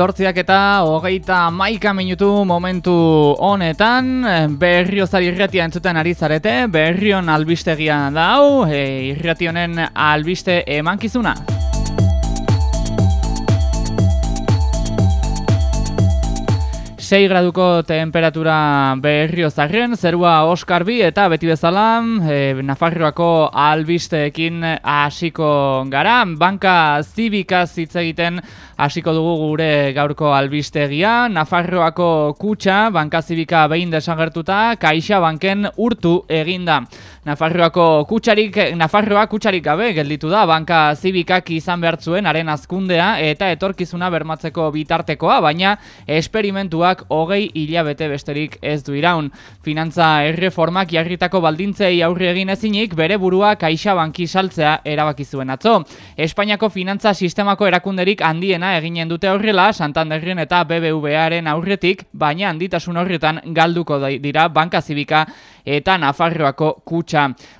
Zortziak eta hogeita maika minutu momentu honetan berriozari irratia entzuten ari zarete, berrion albistegia da hau, e, irrationen albiste emankizuna. Sei graduko temperatura berrio zarren, zerua Oskar bi eta beti bezala e, Nafarroako albisteekin hasiko gara. Banka zibika hitz egiten hasiko dugu gure gaurko albistegia. Nafarroako kutsa, banka zibika behin desagertuta, kaixa banken urtu eginda. Nafarroako kutsarik, Nafarroa kutsarik gabe gelditu da, banka zibikak izan behartzuen haren azkundea eta etorkizuna bermatzeko bitartekoa, baina esperimentuak hogei hilabete besterik ez du iraun. Finantza erreformak jarritako baldintzei aurre egin ezinik bere burua kaixa banki saltzea erabaki zuen atzo. Espainiako finantza sistemako erakunderik handiena eginen dute aurrela Santanderren eta BBVaren aurretik, baina handitasun horretan galduko dira banka zibika eta Nafarroako kutsa.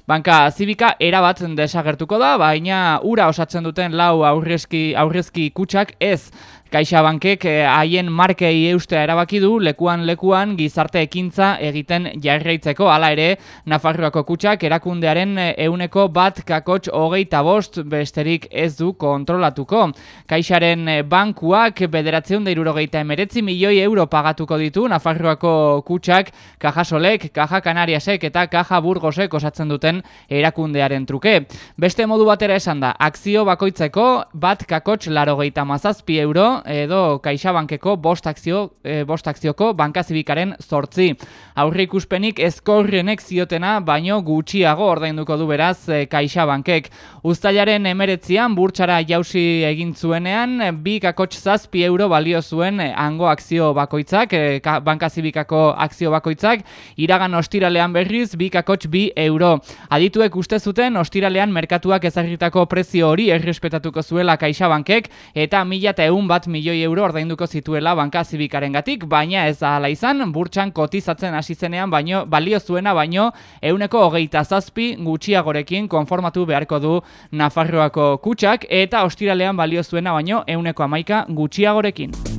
Banka zibika erabat desagertuko da, baina ura osatzen duten lau aurrezki, aurrezki kutsak ez Kaixa bankek eh, haien markei eustea erabaki du lekuan lekuan gizarte ekintza egiten jarraitzeko hala ere Nafarroako kutsak erakundearen euneko bat kakots hogeita bost besterik ez du kontrolatuko. Kaixaren eh, bankuak bederatzeun da irurogeita emeretzi milioi euro pagatuko ditu Nafarroako kutsak kajasolek, kaja kanariasek eta kaja burgosek osatzen duten erakundearen truke. Beste modu batera esan da, akzio bakoitzeko bat kakots larogeita mazazpi euro edo Kaixabankeko bost akzio e, bost akzioko bankazibikaren 8. Aurre ikuspenik ezkorrenek ziotena baino gutxiago ordainduko du beraz e, Kaixabankek. Uztailaren 19an burtsara jausi egin zuenean 2,7 euro balio zuen hango akzio bakoitzak, e, bankazibikako akzio bakoitzak, iragan ostiralean berriz 2,2 euro. Adituek uste zuten ostiralean merkatuak ezagritako prezio hori errespetatuko zuela Kaixabankek eta 1100 bat milioi euro ordainduko zituela banka zibikaren gatik, baina ez da izan, burtsan kotizatzen hasi zenean, baino, balio zuena baino, euneko hogeita zazpi gutxiagorekin konformatu beharko du Nafarroako kutsak, eta ostiralean balio zuena baino, euneko amaika gutxiagorekin.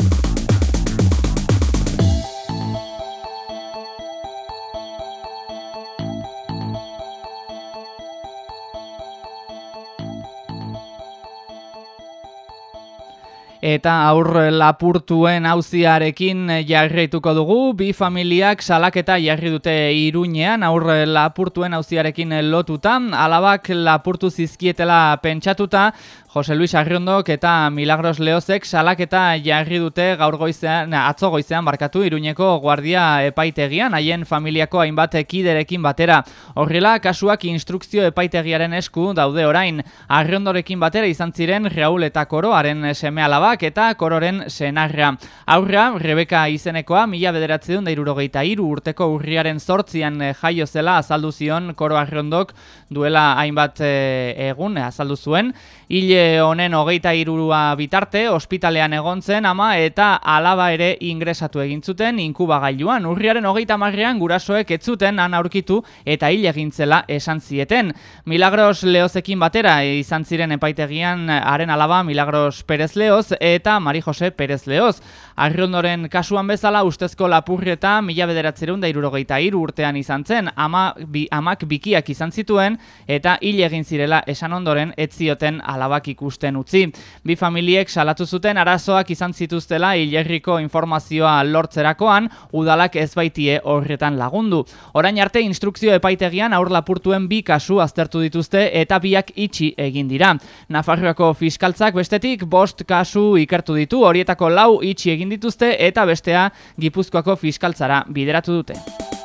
Eta aur lapurtuen auziarekin jarraituko dugu, bi familiak salaketa jarri dute iruñean, aur lapurtuen auziarekin lotuta, alabak lapurtu zizkietela pentsatuta, Jose Luis Arriondok eta Milagros Leozek salaketa jarri dute gaur goizean, atzo goizean barkatu Iruñeko guardia epaitegian, haien familiako hainbat ekiderekin batera. Horrela, kasuak instrukzio epaitegiaren esku daude orain. Arriondorekin batera izan ziren Raul eta Koroaren seme alabak eta Kororen senarra. Aurra, Rebeka izenekoa, mila bederatzen da irurogeita iru urteko urriaren sortzian jaio zela azaldu zion Koro Arriondok duela hainbat eh, egun azaldu zuen. Hile honen hogeita irurua bitarte, ospitalean egon zen ama eta alaba ere ingresatu egin zuten inkubagailuan. Urriaren hogeita marrean gurasoek ez zuten han aurkitu eta hil egintzela esan zieten. Milagros Leozekin batera izan ziren epaitegian haren alaba Milagros Perez Leoz eta Mari Jose Perez Leoz. Arrondoren kasuan bezala ustezko lapurreta mila bederatzerun da irurogeita iru urtean izan zen, ama, bi, amak bikiak izan zituen eta hil egin zirela esan ondoren ez zioten alabak ikusten utzi. Bi familiek salatu zuten arazoak izan zituztela hilerriko informazioa lortzerakoan, udalak ez baitie horretan lagundu. Orain arte instrukzio epaitegian aur lapurtuen bi kasu aztertu dituzte eta biak itxi egin dira. Nafarroako fiskaltzak bestetik bost kasu ikertu ditu, horietako lau itxi egin dituzte eta bestea Gipuzkoako fiskaltzara bideratu dute.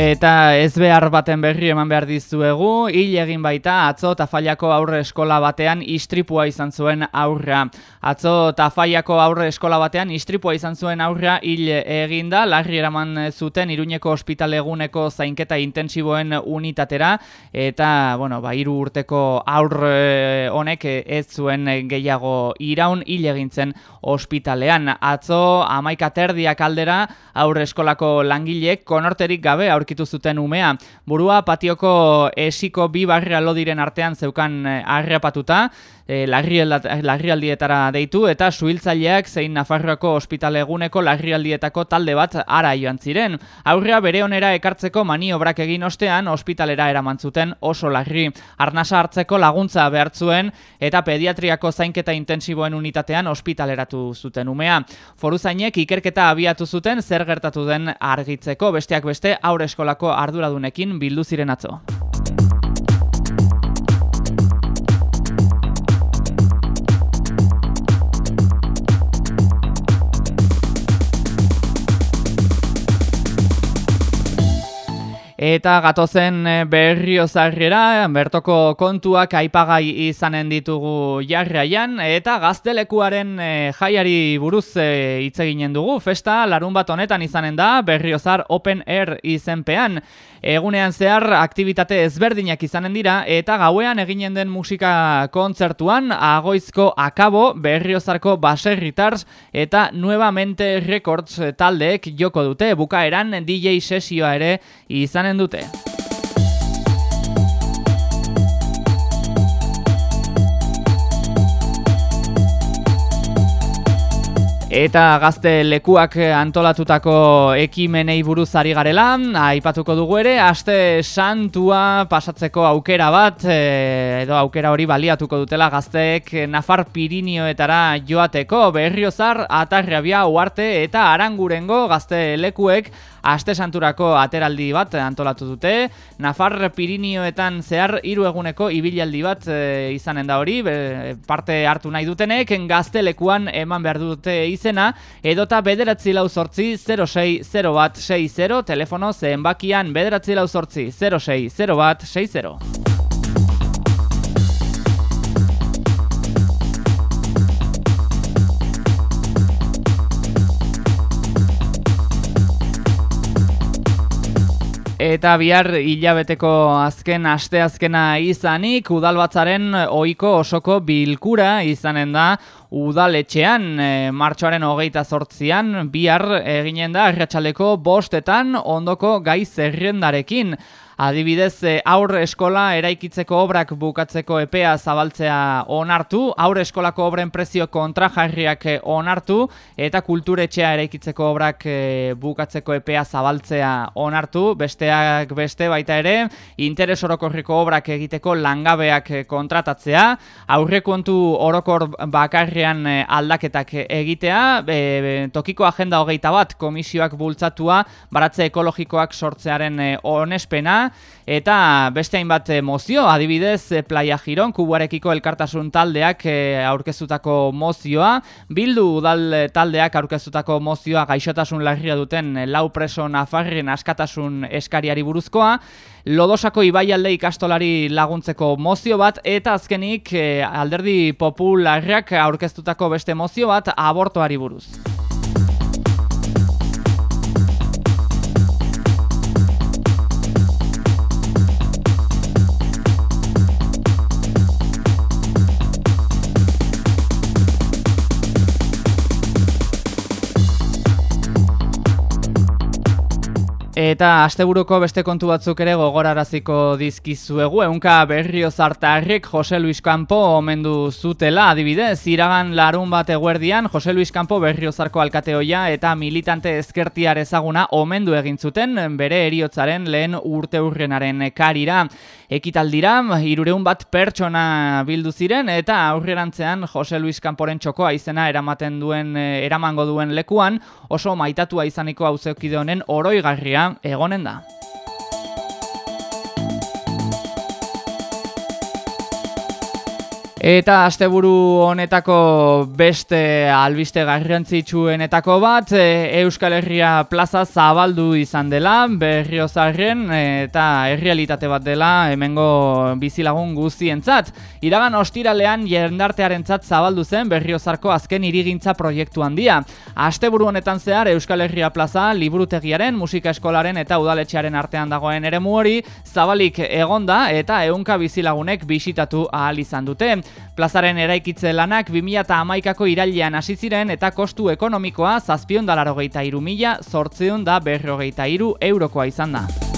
Eta ez behar baten berri eman behar dizuegu, hil egin baita atzo tafaiako aurre eskola batean istripua izan zuen aurra. Atzo tafaiako aurre eskola batean istripua izan zuen aurra hil egin da, larri eraman zuten iruñeko ospitaleguneko zainketa intensiboen unitatera, eta, bueno, ba, iru urteko aurre honek ez zuen gehiago iraun hil egin zen ospitalean. Atzo amaika terdiak aldera aurre eskolako langilek konorterik gabe aurkitzen aurkitu zuten umea. Burua patioko esiko bi barria lodiren artean zeukan harrapatuta, e, larrialdietara deitu eta suhiltzaileak zein Nafarroako ospitale eguneko larrialdietako talde bat ara joan ziren. Aurrea bere onera ekartzeko maniobrak egin ostean ospitalera eraman zuten oso larri. Arnasa hartzeko laguntza behartzuen eta pediatriako zainketa intensiboen unitatean ospitaleratu zuten umea. Foruzainek ikerketa abiatu zuten zer gertatu den argitzeko besteak beste aurre eskolako arduradunekin bildu ziren atzo. Eta gatozen eh, berriozarrera, bertoko kontuak aipagai izanen ditugu jarraian, eta gaztelekuaren eh, jaiari buruz eh, hitz eginen dugu, festa larun bat honetan izanen da berriozar open air izenpean. Egunean zehar aktivitate ezberdinak izanen dira eta gauean eginen den musika kontzertuan agoizko akabo berriozarko baserritars eta nuevamente records taldeek joko dute bukaeran DJ sesioa ere izanen dute. Eta gazte lekuak antolatutako ekimenei buruz ari garela, aipatuko dugu ere, aste santua pasatzeko aukera bat, e, edo aukera hori baliatuko dutela gazteek Nafar Pirinioetara joateko, berriozar, atarriabia, uarte eta arangurengo gazte lekuek aste santurako ateraldi bat antolatu dute. Nafar Pirinioetan zehar hiru eguneko ibilaldi bat e, izanen da hori, parte hartu nahi dutenek, gaztelekuan eman behar dute izena, edota bederatzi lau sortzi 06 0 bat 6 telefono zenbakian bederatzi lau sortzi 06 0 bat 6 Eta bihar hilabeteko azken asteazkena izanik udalbatzaren ohiko osoko bilkura izanen da udaletxean e, martxoaren hogeita zortzian bihar eginen da erratxaleko bostetan ondoko gai zerrendarekin. Adibidez, eh, aur eskola eraikitzeko obrak bukatzeko epea zabaltzea onartu, aur eskolako obren prezio kontrajarriak eh, onartu, eta kulturetxea eraikitzeko obrak eh, bukatzeko epea zabaltzea onartu, besteak beste baita ere, interes orokorriko obrak egiteko langabeak kontratatzea, aurrekontu orokor bakarrean aldaketak egitea, tokiko agenda hogeita bat komisioak bultzatua baratze ekologikoak sortzearen onespena, eta beste hainbat eh, mozio, adibidez eh, Playa Giron, kubuarekiko elkartasun taldeak eh, aurkeztutako mozioa, bildu udal taldeak aurkeztutako mozioa gaixotasun larria duten lau preso nafarren askatasun eskariari buruzkoa, Lodosako ibaialde ikastolari laguntzeko mozio bat eta azkenik alderdi popularrak aurkeztutako beste mozio bat abortoari buruz. Eta asteburuko beste kontu batzuk ere gogoraraziko dizkizuegu. Eunka berrio zartarrik Jose Luis Campo omendu zutela, adibidez, iragan larun bat eguerdian, Jose Luis Campo berrio zarko alkateoia eta militante ezkertiar ezaguna omendu egin zuten bere eriotzaren lehen urte urrenaren karira. Ekitaldira, irureun bat pertsona bildu ziren eta aurrerantzean Jose Luis Camporen txokoa izena eramaten duen, eramango duen lekuan, oso maitatua izaniko hauzeokide honen oroigarria egonen da. Eta asteburu honetako beste albiste garrantzitsuenetako bat e, Euskal Herria plaza zabaldu izan dela berriozarren eta errealitate bat dela hemengo bizilagun guztientzat. Iragan ostiralean jendartearen zabaldu zen berriozarko azken irigintza proiektu handia. Asteburu honetan zehar Euskal Herria plaza liburutegiaren, musika eskolaren eta udaletxearen artean dagoen eremu hori zabalik egonda eta ehunka bizilagunek bisitatu ahal izan dute. Plazaren eraikitze lanak 2008ko irailean hasi ziren eta kostu ekonomikoa zazpion dalarrogeita iru mila, zortzeon da berrogeita iru eurokoa izan da.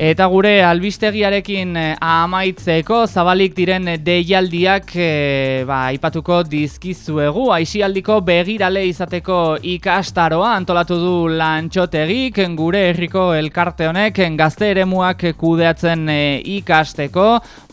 Eta gure albistegiarekin eh, amaitzeko zabalik diren deialdiak e, ba, ipatuko dizkizuegu. Aixialdiko begirale izateko ikastaroa antolatu du lantxotegik gure herriko elkarte honek gazte eremuak kudeatzen e, ikasteko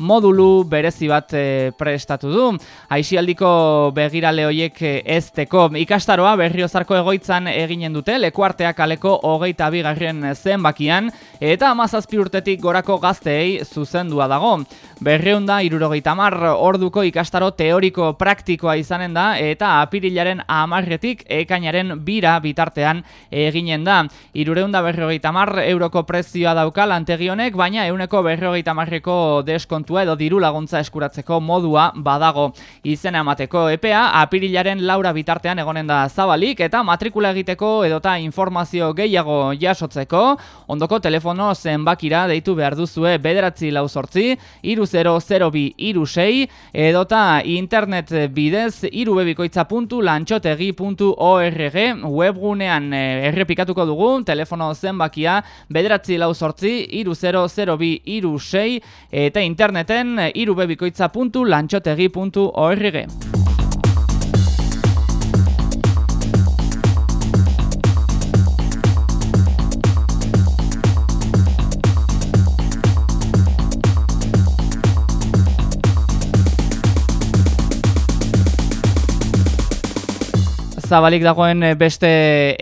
modulu berezi bat prestatu du. Aixialdiko begirale hoiek ezteko ikastaroa berriozarko egoitzan eginen dute lekuarteak aleko hogeita bigarren zenbakian eta amazazpi urtetik gorako gazteei zuzendua dago. Berreunda irurogeita mar orduko ikastaro teoriko praktikoa izanen da eta apirilaren amarretik ekainaren bira bitartean eginen da. Irureunda berrogeita mar euroko prezioa dauka lantegionek, baina euneko berrogeita marreko deskontua edo diru laguntza eskuratzeko modua badago. Izena emateko EPEA apirilaren laura bitartean egonen da zabalik eta matrikula egiteko edota informazio gehiago jasotzeko, ondoko telefono zenbaki irakira deitu behar duzue bederatzi lau sortzi, iru 0 0 bi iru sei, edota internet bidez irubebikoitza.lantxotegi.org webgunean eh, errepikatuko dugu, telefono zenbakia bederatzi lau sortzi, iru 0 0 bi iru sei, eta interneten irubebikoitza.lantxotegi.org. zabalik dagoen eh, beste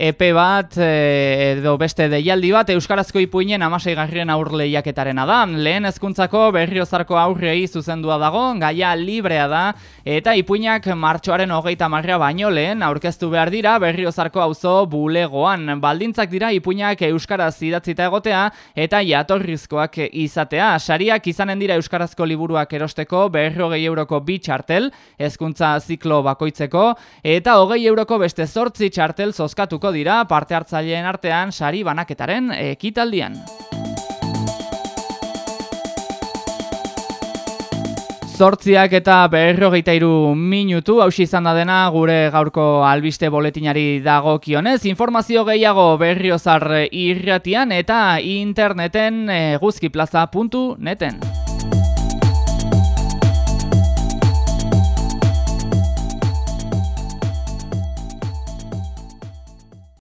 EP bat eh, edo beste deialdi bat Euskarazko ipuinen amasei garrien aur lehiaketarena da. Lehen ezkuntzako berriozarko aurrei zuzendua dago, gaia librea da, eta ipuinak martxoaren hogeita marrea baino lehen aurkeztu behar dira berriozarko auzo bulegoan. Baldintzak dira ipuinak Euskaraz idatzita egotea eta jatorrizkoak izatea. Sariak izanen dira Euskarazko liburuak erosteko berrogei euroko bitxartel, ezkuntza ziklo bakoitzeko, eta hogei euroko beste zortzi txartel zozkatuko dira parte hartzaileen artean sari banaketaren ekitaldian. Zortziak eta berrogeita iru minutu, hausi izan da dena gure gaurko albiste boletinari dagokionez. Informazio gehiago berriozar irratian eta interneten eh, guzkiplaza.neten.